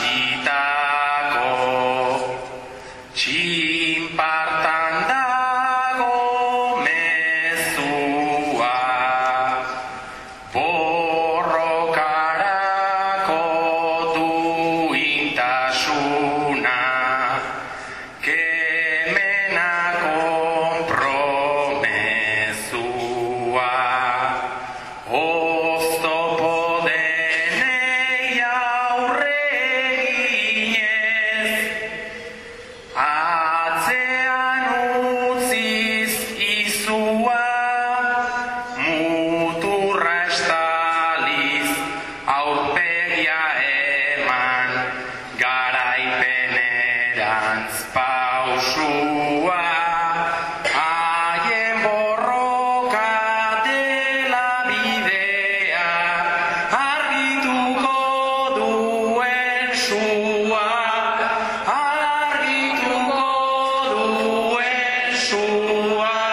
した子 sua muturra estaliz aurpegia eman garaipenerantz pausua haien borroka dela bidea argituko duen sua. Argituko duen sua.